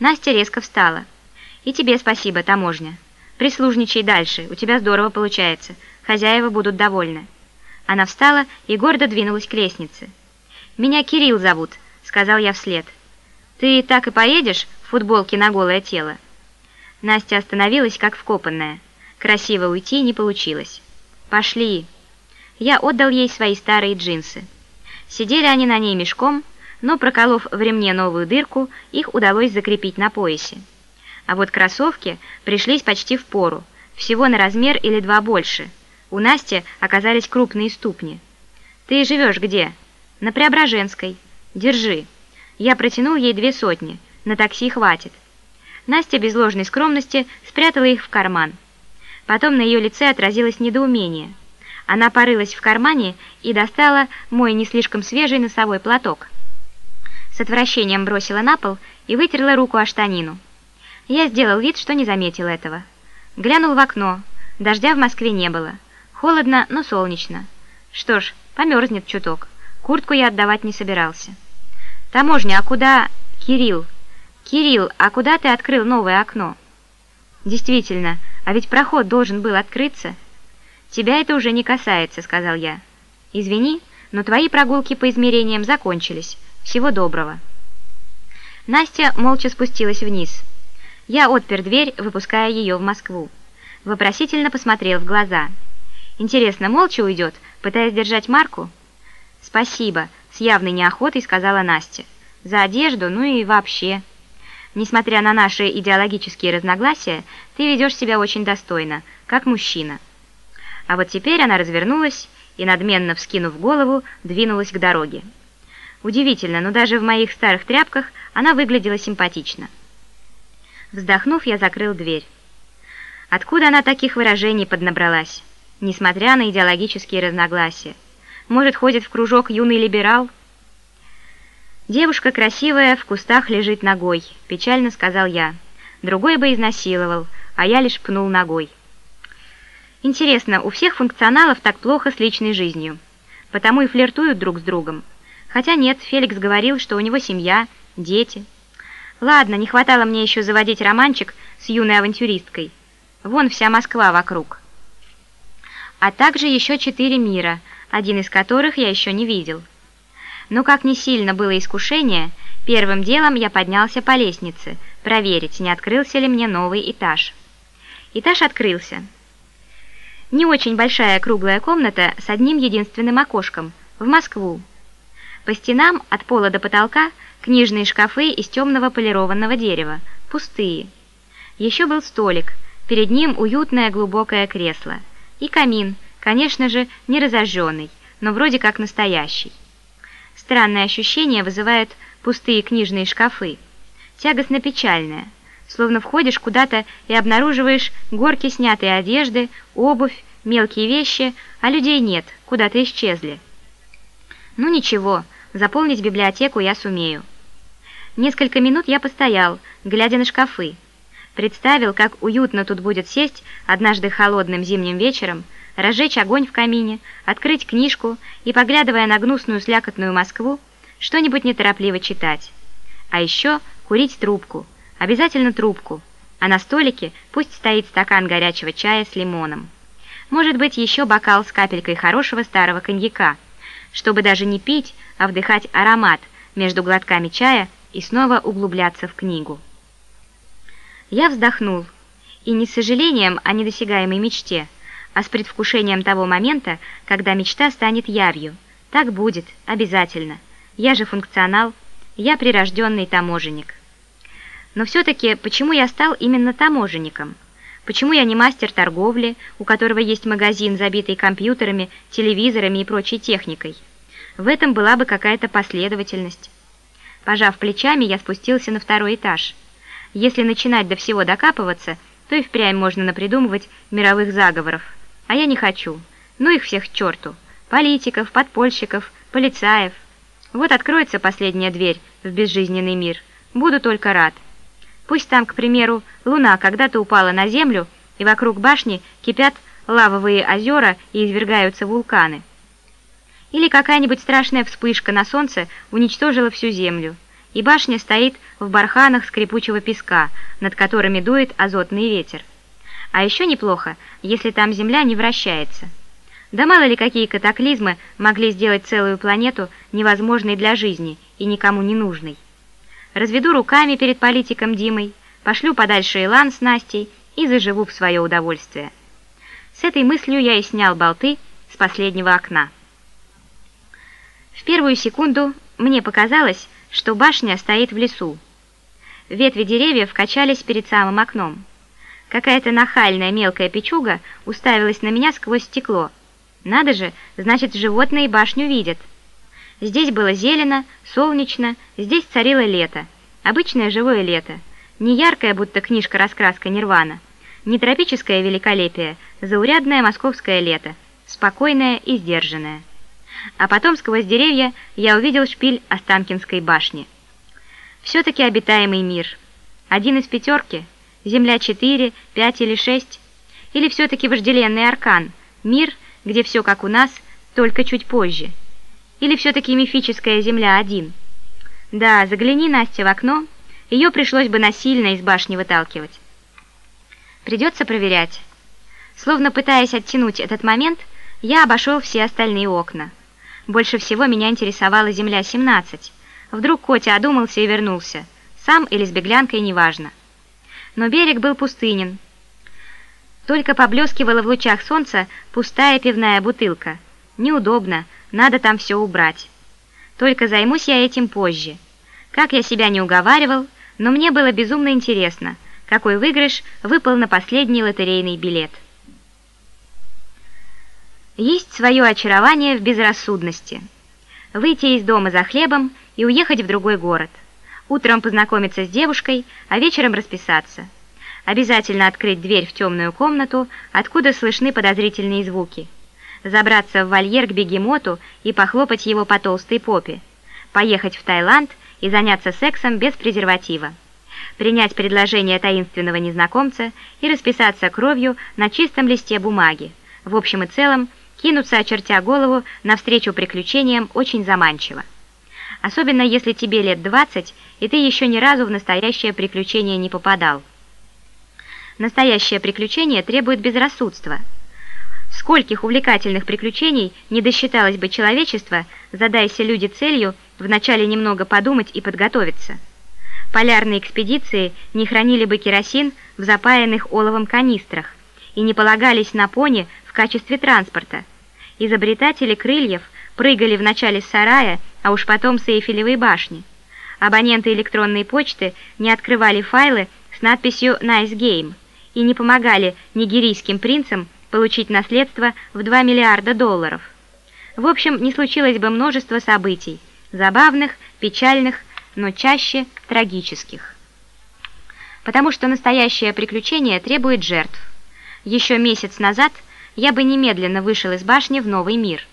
Настя резко встала. «И тебе спасибо, таможня. Прислужничай дальше, у тебя здорово получается. Хозяева будут довольны». Она встала и гордо двинулась к лестнице. «Меня Кирилл зовут», — сказал я вслед. «Ты так и поедешь в футболке на голое тело?» Настя остановилась, как вкопанная. Красиво уйти не получилось. «Пошли!» Я отдал ей свои старые джинсы. Сидели они на ней мешком, но, проколов в ремне новую дырку, их удалось закрепить на поясе. А вот кроссовки пришлись почти в пору, всего на размер или два больше. У Насти оказались крупные ступни. «Ты живешь где?» «На Преображенской. Держи». Я протянул ей две сотни, на такси хватит. Настя без ложной скромности спрятала их в карман. Потом на ее лице отразилось недоумение. Она порылась в кармане и достала мой не слишком свежий носовой платок. С отвращением бросила на пол и вытерла руку о штанину. Я сделал вид, что не заметил этого. Глянул в окно. Дождя в Москве не было. Холодно, но солнечно. Что ж, померзнет чуток. Куртку я отдавать не собирался. «Таможня, а куда...» «Кирилл! Кирилл, а куда ты открыл новое окно?» «Действительно, а ведь проход должен был открыться». «Тебя это уже не касается», — сказал я. «Извини, но твои прогулки по измерениям закончились. Всего доброго». Настя молча спустилась вниз. Я отпер дверь, выпуская ее в Москву. Вопросительно посмотрел в глаза. «Интересно, молча уйдет, пытаясь держать марку?» «Спасибо», — с явной неохотой сказала Настя. «За одежду, ну и вообще». «Несмотря на наши идеологические разногласия, ты ведешь себя очень достойно, как мужчина». А вот теперь она развернулась и, надменно вскинув голову, двинулась к дороге. Удивительно, но даже в моих старых тряпках она выглядела симпатично. Вздохнув, я закрыл дверь. Откуда она таких выражений поднабралась, несмотря на идеологические разногласия? Может, ходит в кружок юный либерал? Девушка красивая, в кустах лежит ногой, печально сказал я. Другой бы изнасиловал, а я лишь пнул ногой. Интересно, у всех функционалов так плохо с личной жизнью. Потому и флиртуют друг с другом. Хотя нет, Феликс говорил, что у него семья, дети. Ладно, не хватало мне еще заводить романчик с юной авантюристкой. Вон вся Москва вокруг. А также еще четыре мира – один из которых я еще не видел. Но как не сильно было искушение, первым делом я поднялся по лестнице, проверить, не открылся ли мне новый этаж. Этаж открылся. Не очень большая круглая комната с одним единственным окошком, в Москву. По стенам от пола до потолка книжные шкафы из темного полированного дерева, пустые. Еще был столик, перед ним уютное глубокое кресло и камин – Конечно же, не разожженный, но вроде как настоящий. Странное ощущение вызывают пустые книжные шкафы. Тягостно-печальное, словно входишь куда-то и обнаруживаешь горки снятой одежды, обувь, мелкие вещи, а людей нет, куда-то исчезли. Ну ничего, заполнить библиотеку я сумею. Несколько минут я постоял, глядя на шкафы. Представил, как уютно тут будет сесть однажды холодным зимним вечером, разжечь огонь в камине, открыть книжку и, поглядывая на гнусную слякотную Москву, что-нибудь неторопливо читать. А еще курить трубку, обязательно трубку, а на столике пусть стоит стакан горячего чая с лимоном. Может быть, еще бокал с капелькой хорошего старого коньяка, чтобы даже не пить, а вдыхать аромат между глотками чая и снова углубляться в книгу. Я вздохнул, и не с сожалением о недосягаемой мечте – а с предвкушением того момента, когда мечта станет явью. Так будет, обязательно. Я же функционал, я прирожденный таможенник. Но все-таки почему я стал именно таможенником? Почему я не мастер торговли, у которого есть магазин, забитый компьютерами, телевизорами и прочей техникой? В этом была бы какая-то последовательность. Пожав плечами, я спустился на второй этаж. Если начинать до всего докапываться, то и впрямь можно напридумывать мировых заговоров. А я не хочу. Ну их всех к черту. Политиков, подпольщиков, полицаев. Вот откроется последняя дверь в безжизненный мир. Буду только рад. Пусть там, к примеру, луна когда-то упала на землю, и вокруг башни кипят лавовые озера и извергаются вулканы. Или какая-нибудь страшная вспышка на солнце уничтожила всю землю, и башня стоит в барханах скрипучего песка, над которыми дует азотный ветер. А еще неплохо, если там Земля не вращается. Да мало ли какие катаклизмы могли сделать целую планету невозможной для жизни и никому не нужной. Разведу руками перед политиком Димой, пошлю подальше Илан с Настей и заживу в свое удовольствие. С этой мыслью я и снял болты с последнего окна. В первую секунду мне показалось, что башня стоит в лесу. Ветви деревьев качались перед самым окном. Какая-то нахальная мелкая печуга уставилась на меня сквозь стекло. Надо же, значит, животные башню видят. Здесь было зелено, солнечно, здесь царило лето. Обычное живое лето. Не яркое, будто книжка-раскраска Нирвана. Не тропическое великолепие, заурядное московское лето. Спокойное и сдержанное а потом сквозь деревья я увидел шпиль Останкинской башни. Все-таки обитаемый мир. Один из пятерки, Земля четыре, пять или шесть, или все-таки вожделенный аркан, мир, где все как у нас, только чуть позже. Или все-таки мифическая Земля один. Да, загляни, Настя, в окно, ее пришлось бы насильно из башни выталкивать. Придется проверять. Словно пытаясь оттянуть этот момент, я обошел все остальные окна. Больше всего меня интересовала Земля-17. Вдруг Котя одумался и вернулся. Сам или с беглянкой, неважно. Но берег был пустынен. Только поблескивала в лучах солнца пустая пивная бутылка. Неудобно, надо там все убрать. Только займусь я этим позже. Как я себя не уговаривал, но мне было безумно интересно, какой выигрыш выпал на последний лотерейный билет. Есть свое очарование в безрассудности. Выйти из дома за хлебом и уехать в другой город. Утром познакомиться с девушкой, а вечером расписаться. Обязательно открыть дверь в темную комнату, откуда слышны подозрительные звуки. Забраться в вольер к бегемоту и похлопать его по толстой попе. Поехать в Таиланд и заняться сексом без презерватива. Принять предложение таинственного незнакомца и расписаться кровью на чистом листе бумаги. В общем и целом, Кинуться, очертя голову, навстречу приключениям очень заманчиво. Особенно если тебе лет 20, и ты еще ни разу в настоящее приключение не попадал. Настоящее приключение требует безрассудства. Скольких увлекательных приключений не досчиталось бы человечество, задайся люди целью вначале немного подумать и подготовиться. Полярные экспедиции не хранили бы керосин в запаянных оловом канистрах и не полагались на пони в качестве транспорта, Изобретатели крыльев прыгали вначале с сарая, а уж потом с Эйфелевой башни. Абоненты электронной почты не открывали файлы с надписью «Nice Game» и не помогали нигерийским принцам получить наследство в 2 миллиарда долларов. В общем, не случилось бы множество событий, забавных, печальных, но чаще трагических. Потому что настоящее приключение требует жертв. Еще месяц назад – я бы немедленно вышел из башни в новый мир,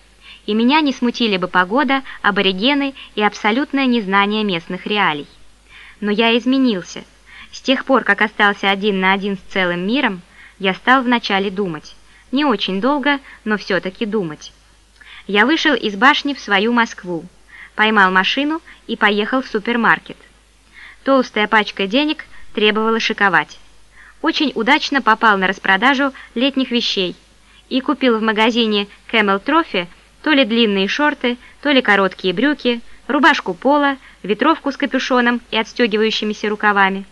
и меня не смутили бы погода, аборигены и абсолютное незнание местных реалий. Но я изменился. С тех пор, как остался один на один с целым миром, я стал вначале думать. Не очень долго, но все-таки думать. Я вышел из башни в свою Москву, поймал машину и поехал в супермаркет. Толстая пачка денег требовала шиковать. Очень удачно попал на распродажу летних вещей – и купил в магазине Camel Trophy то ли длинные шорты, то ли короткие брюки, рубашку пола, ветровку с капюшоном и отстегивающимися рукавами,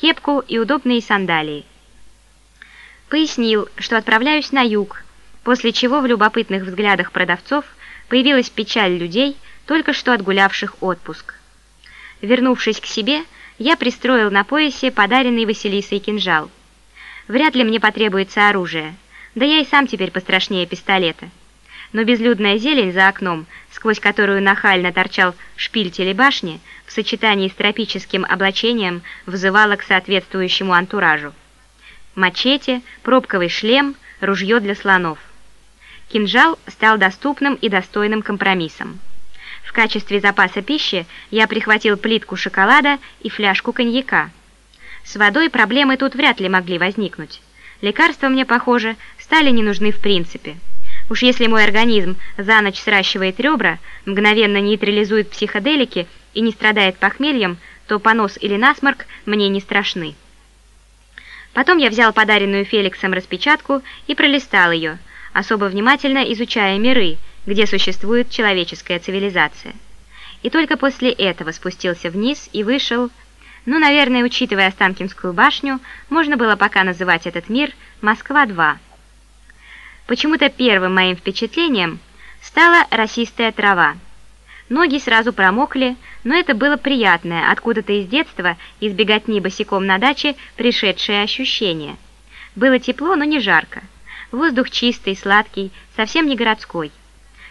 кепку и удобные сандалии. Пояснил, что отправляюсь на юг, после чего в любопытных взглядах продавцов появилась печаль людей, только что отгулявших отпуск. Вернувшись к себе, я пристроил на поясе подаренный Василисой кинжал. Вряд ли мне потребуется оружие – да я и сам теперь пострашнее пистолета. Но безлюдная зелень за окном, сквозь которую нахально торчал шпиль телебашни, в сочетании с тропическим облачением вызывала к соответствующему антуражу. Мачете, пробковый шлем, ружье для слонов. Кинжал стал доступным и достойным компромиссом. В качестве запаса пищи я прихватил плитку шоколада и фляжку коньяка. С водой проблемы тут вряд ли могли возникнуть. Лекарства мне, похоже, стали не нужны в принципе. Уж если мой организм за ночь сращивает ребра, мгновенно нейтрализует психоделики и не страдает похмельем, то понос или насморк мне не страшны. Потом я взял подаренную Феликсом распечатку и пролистал ее, особо внимательно изучая миры, где существует человеческая цивилизация. И только после этого спустился вниз и вышел... Ну, наверное, учитывая Останкинскую башню, можно было пока называть этот мир «Москва-2». Почему-то первым моим впечатлением стала росистая трава. Ноги сразу промокли, но это было приятное, откуда-то из детства, избегать ни босиком на даче, пришедшее ощущение. Было тепло, но не жарко. Воздух чистый, сладкий, совсем не городской.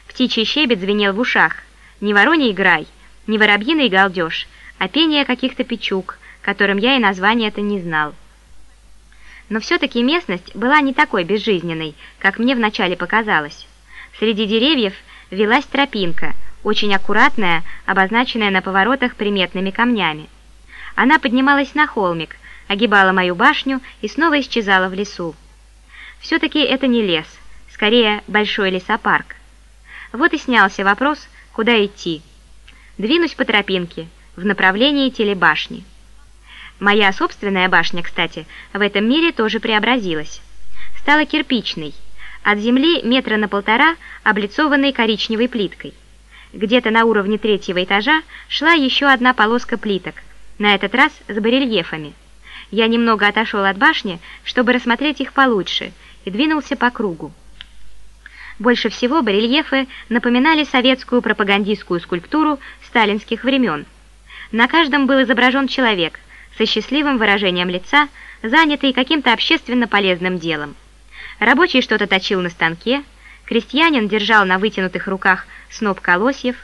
Птичий щебет звенел в ушах. Не вороний играй, не воробьиный галдеж, а пение каких-то печук, которым я и название это не знал. Но все-таки местность была не такой безжизненной, как мне вначале показалось. Среди деревьев велась тропинка, очень аккуратная, обозначенная на поворотах приметными камнями. Она поднималась на холмик, огибала мою башню и снова исчезала в лесу. Все-таки это не лес, скорее большой лесопарк. Вот и снялся вопрос, куда идти. Двинусь по тропинке, в направлении телебашни. Моя собственная башня, кстати, в этом мире тоже преобразилась. Стала кирпичной, от земли метра на полтора, облицованной коричневой плиткой. Где-то на уровне третьего этажа шла еще одна полоска плиток, на этот раз с барельефами. Я немного отошел от башни, чтобы рассмотреть их получше, и двинулся по кругу. Больше всего барельефы напоминали советскую пропагандистскую скульптуру сталинских времен. На каждом был изображен человек со счастливым выражением лица, занятый каким-то общественно полезным делом. Рабочий что-то точил на станке, Крестьянин держал на вытянутых руках сноп колосьев,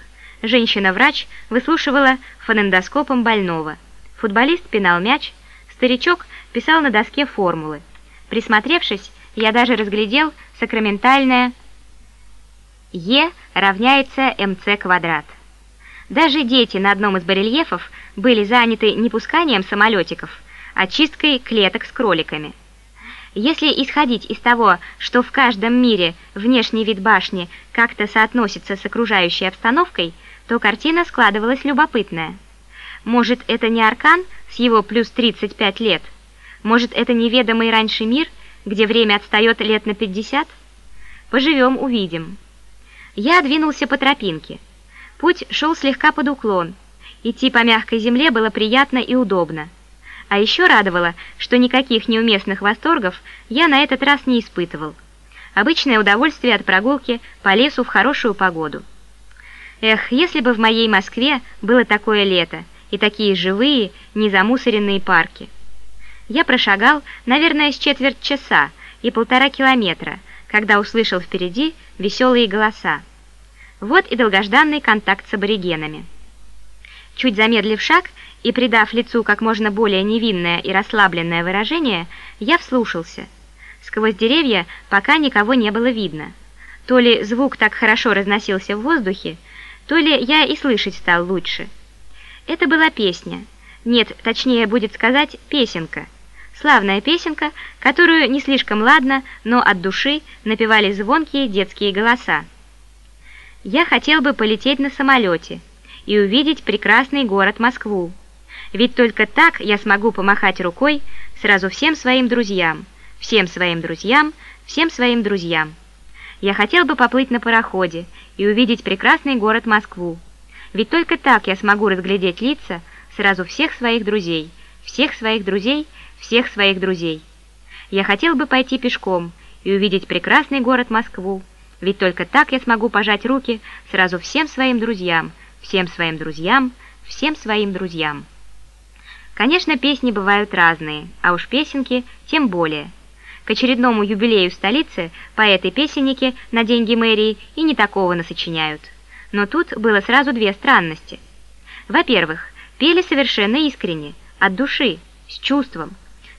женщина-врач выслушивала фонендоскопом больного, футболист пинал мяч, старичок писал на доске формулы. Присмотревшись, я даже разглядел сакраментальное Е равняется МЦ квадрат. Даже дети на одном из барельефов были заняты не пусканием самолетиков, а чисткой клеток с кроликами. Если исходить из того, что в каждом мире внешний вид башни как-то соотносится с окружающей обстановкой, то картина складывалась любопытная. Может, это не Аркан с его плюс 35 лет? Может, это неведомый раньше мир, где время отстает лет на 50? Поживем, увидим. Я двинулся по тропинке. Путь шел слегка под уклон. Идти по мягкой земле было приятно и удобно. А еще радовало, что никаких неуместных восторгов я на этот раз не испытывал. Обычное удовольствие от прогулки по лесу в хорошую погоду. Эх, если бы в моей Москве было такое лето и такие живые, незамусоренные парки. Я прошагал, наверное, с четверть часа и полтора километра, когда услышал впереди веселые голоса. Вот и долгожданный контакт с аборигенами. Чуть замедлив шаг, и придав лицу как можно более невинное и расслабленное выражение, я вслушался. Сквозь деревья пока никого не было видно. То ли звук так хорошо разносился в воздухе, то ли я и слышать стал лучше. Это была песня. Нет, точнее будет сказать песенка. Славная песенка, которую не слишком ладно, но от души напевали звонкие детские голоса. Я хотел бы полететь на самолете и увидеть прекрасный город Москву. Ведь только так я смогу помахать рукой сразу всем своим друзьям, всем своим друзьям, всем своим друзьям. Я хотел бы поплыть на пароходе и увидеть прекрасный город Москву. Ведь только так я смогу разглядеть лица сразу всех своих друзей, всех своих друзей, всех своих друзей. Я хотел бы пойти пешком и увидеть прекрасный город Москву, ведь только так я смогу пожать руки сразу всем своим друзьям, всем своим друзьям, всем своим друзьям. Конечно, песни бывают разные, а уж песенки тем более. К очередному юбилею столицы поэты-песенники на деньги мэрии и не такого насочиняют. Но тут было сразу две странности. Во-первых, пели совершенно искренне, от души, с чувством.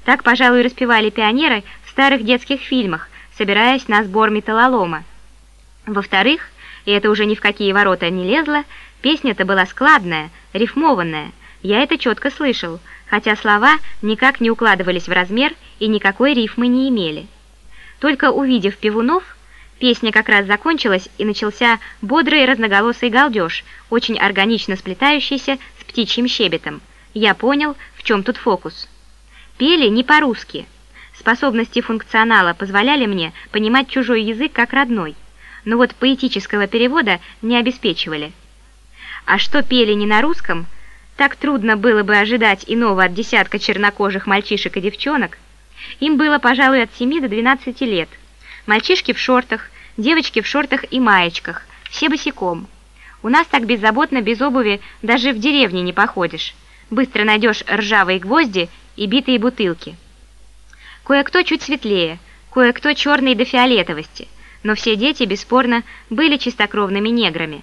Так, пожалуй, распевали пионеры в старых детских фильмах, собираясь на сбор металлолома. Во-вторых, и это уже ни в какие ворота не лезло, песня-то была складная, рифмованная, я это четко слышал, хотя слова никак не укладывались в размер и никакой рифмы не имели. Только увидев певунов, Песня как раз закончилась, и начался бодрый разноголосый галдеж, очень органично сплетающийся с птичьим щебетом. Я понял, в чем тут фокус. Пели не по-русски. Способности функционала позволяли мне понимать чужой язык как родной, но вот поэтического перевода не обеспечивали. А что пели не на русском, так трудно было бы ожидать иного от десятка чернокожих мальчишек и девчонок. Им было, пожалуй, от 7 до 12 лет. Мальчишки в шортах, девочки в шортах и маечках, все босиком. У нас так беззаботно, без обуви, даже в деревне не походишь. Быстро найдешь ржавые гвозди и битые бутылки. Кое-кто чуть светлее, кое-кто черный до фиолетовости, но все дети, бесспорно, были чистокровными неграми.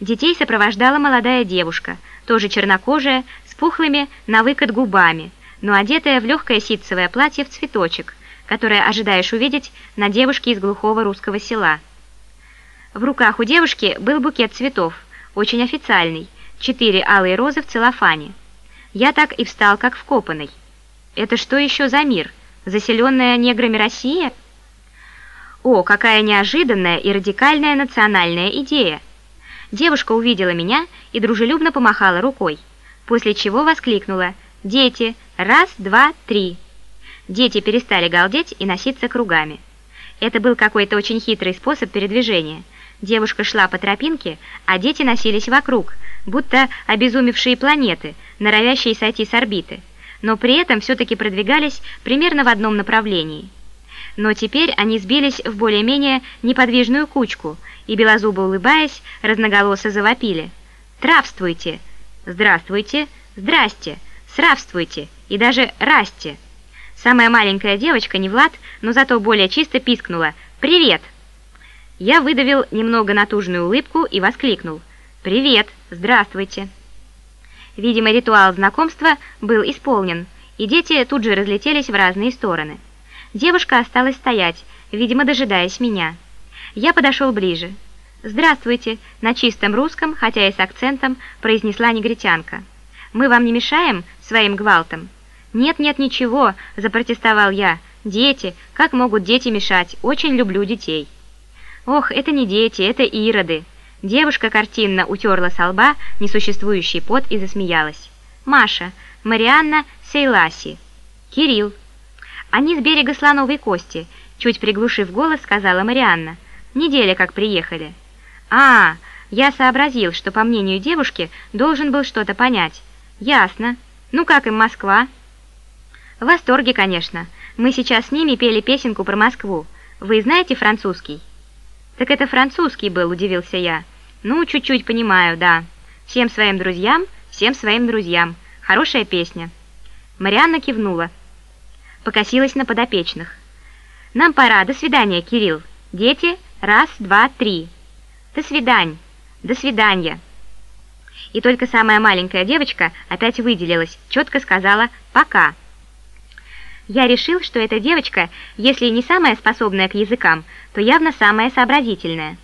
Детей сопровождала молодая девушка, тоже чернокожая, с пухлыми на выкат губами, но одетая в легкое ситцевое платье в цветочек – которое ожидаешь увидеть на девушке из глухого русского села. В руках у девушки был букет цветов, очень официальный, четыре алые розы в целлофане. Я так и встал, как вкопанный. Это что еще за мир? Заселенная неграми Россия? О, какая неожиданная и радикальная национальная идея! Девушка увидела меня и дружелюбно помахала рукой, после чего воскликнула «Дети, раз, два, три!» Дети перестали галдеть и носиться кругами. Это был какой-то очень хитрый способ передвижения. Девушка шла по тропинке, а дети носились вокруг, будто обезумевшие планеты, норовящие сойти с орбиты, но при этом все-таки продвигались примерно в одном направлении. Но теперь они сбились в более-менее неподвижную кучку и, белозубо улыбаясь, разноголосо завопили. «Травствуйте! Здравствуйте! Здрасте! Сравствуйте! И даже расте!» Самая маленькая девочка, не Влад, но зато более чисто пискнула «Привет!». Я выдавил немного натужную улыбку и воскликнул «Привет! Здравствуйте!». Видимо, ритуал знакомства был исполнен, и дети тут же разлетелись в разные стороны. Девушка осталась стоять, видимо, дожидаясь меня. Я подошел ближе. «Здравствуйте!» на чистом русском, хотя и с акцентом, произнесла негритянка. «Мы вам не мешаем своим гвалтом?» «Нет-нет, ничего», – запротестовал я. «Дети, как могут дети мешать? Очень люблю детей». «Ох, это не дети, это ироды». Девушка картинно утерла со лба несуществующий пот и засмеялась. «Маша, Марианна Сейласи, Кирилл». «Они с берега Слоновой Кости», – чуть приглушив голос, сказала Марианна. «Неделя как приехали». «А, я сообразил, что, по мнению девушки, должен был что-то понять». «Ясно. Ну как им Москва?» В восторге, конечно. Мы сейчас с ними пели песенку про Москву. Вы знаете французский? Так это французский был, удивился я. Ну, чуть-чуть понимаю, да. Всем своим друзьям, всем своим друзьям. Хорошая песня. Марианна кивнула. Покосилась на подопечных. Нам пора. До свидания, Кирилл. Дети, раз, два, три. До свидань. До свидания. И только самая маленькая девочка опять выделилась, четко сказала «пока». Я решил, что эта девочка, если не самая способная к языкам, то явно самая сообразительная.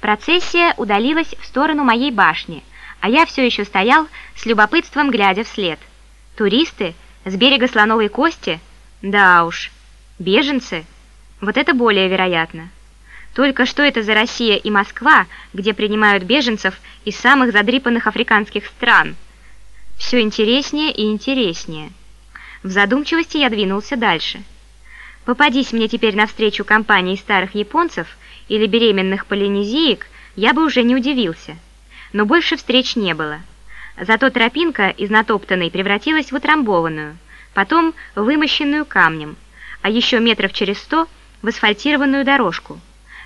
Процессия удалилась в сторону моей башни, а я все еще стоял с любопытством, глядя вслед. Туристы? С берега Слоновой Кости? Да уж. Беженцы? Вот это более вероятно. Только что это за Россия и Москва, где принимают беженцев из самых задрипанных африканских стран? Все интереснее и интереснее. В задумчивости я двинулся дальше. Попадись мне теперь навстречу компании старых японцев или беременных полинезиек, я бы уже не удивился. Но больше встреч не было. Зато тропинка из натоптанной превратилась в утрамбованную, потом вымощенную камнем, а еще метров через сто в асфальтированную дорожку.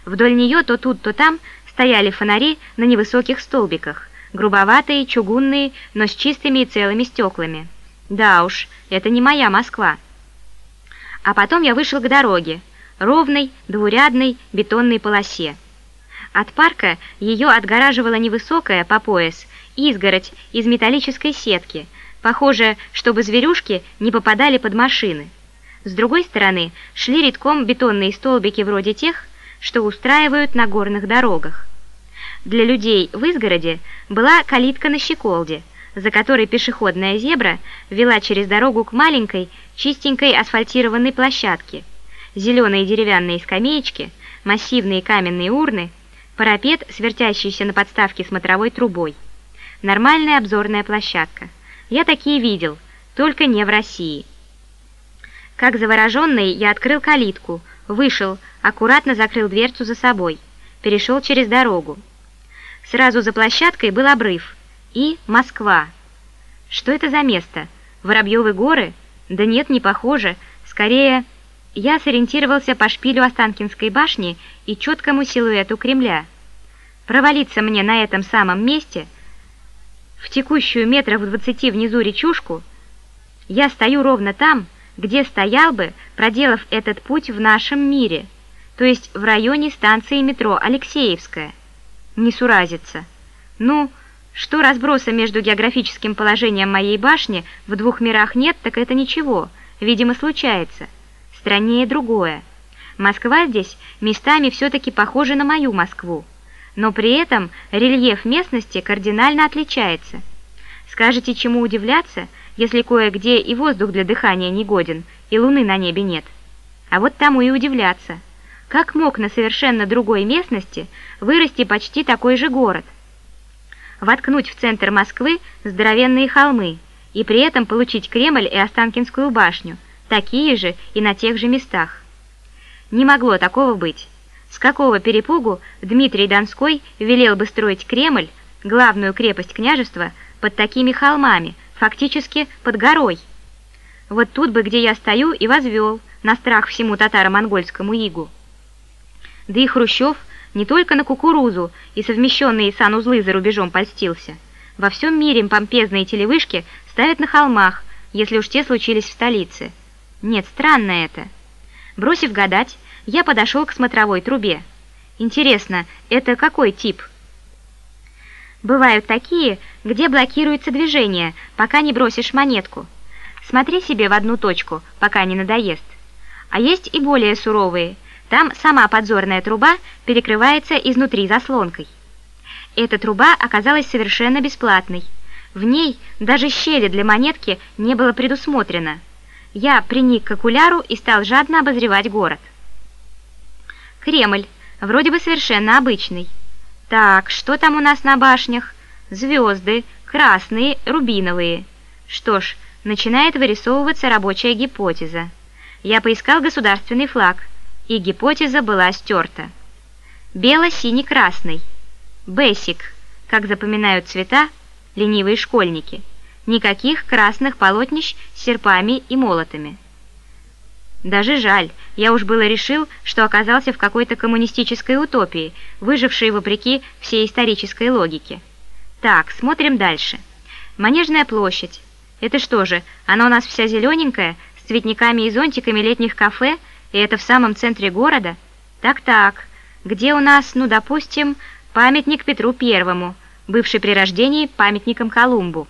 Вдоль нее то тут, то там стояли фонари на невысоких столбиках, грубоватые, чугунные, но с чистыми и целыми стеклами. Да уж, это не моя Москва. А потом я вышел к дороге, ровной, двурядной бетонной полосе. От парка ее отгораживала невысокая по пояс изгородь из металлической сетки, похожая, чтобы зверюшки не попадали под машины. С другой стороны шли редком бетонные столбики вроде тех, что устраивают на горных дорогах. Для людей в изгороде была калитка на щеколде – за которой пешеходная зебра вела через дорогу к маленькой, чистенькой асфальтированной площадке. Зеленые деревянные скамеечки, массивные каменные урны, парапет, свертящийся на подставке смотровой трубой. Нормальная обзорная площадка. Я такие видел, только не в России. Как завороженный, я открыл калитку, вышел, аккуратно закрыл дверцу за собой, перешел через дорогу. Сразу за площадкой был обрыв и Москва. Что это за место? Воробьевы горы? Да нет, не похоже. Скорее, я сориентировался по шпилю Останкинской башни и четкому силуэту Кремля. Провалиться мне на этом самом месте, в текущую метров двадцати внизу речушку, я стою ровно там, где стоял бы, проделав этот путь в нашем мире, то есть в районе станции метро Алексеевская. Не суразится. Ну, что разброса между географическим положением моей башни в двух мирах нет, так это ничего, видимо, случается. Страннее другое. Москва здесь местами все-таки похожа на мою Москву, но при этом рельеф местности кардинально отличается. Скажете, чему удивляться, если кое-где и воздух для дыхания не годен, и луны на небе нет? А вот тому и удивляться. Как мог на совершенно другой местности вырасти почти такой же город? Воткнуть в центр Москвы здоровенные холмы и при этом получить Кремль и Останкинскую башню, такие же и на тех же местах. Не могло такого быть. С какого перепугу Дмитрий Донской велел бы строить Кремль, главную крепость княжества, под такими холмами, фактически под горой? Вот тут бы, где я стою, и возвел, на страх всему татаро-монгольскому игу. Да и Хрущев не только на кукурузу и совмещенные санузлы за рубежом польстился. Во всем мире помпезные телевышки ставят на холмах, если уж те случились в столице. Нет, странно это. Бросив гадать, я подошел к смотровой трубе. Интересно, это какой тип? Бывают такие, где блокируется движение, пока не бросишь монетку. Смотри себе в одну точку, пока не надоест. А есть и более суровые – там сама подзорная труба перекрывается изнутри заслонкой. Эта труба оказалась совершенно бесплатной. В ней даже щели для монетки не было предусмотрено. Я приник к окуляру и стал жадно обозревать город. Кремль, вроде бы совершенно обычный. Так, что там у нас на башнях? Звезды, красные, рубиновые. Что ж, начинает вырисовываться рабочая гипотеза. Я поискал государственный флаг – и гипотеза была стерта. Бело-синий-красный. Бесик, как запоминают цвета ленивые школьники. Никаких красных полотнищ с серпами и молотами. Даже жаль, я уж было решил, что оказался в какой-то коммунистической утопии, выжившей вопреки всей исторической логике. Так, смотрим дальше. Манежная площадь. Это что же, она у нас вся зелененькая, с цветниками и зонтиками летних кафе – и это в самом центре города? Так-так. Где у нас, ну, допустим, памятник Петру Первому, бывший при рождении памятником Колумбу?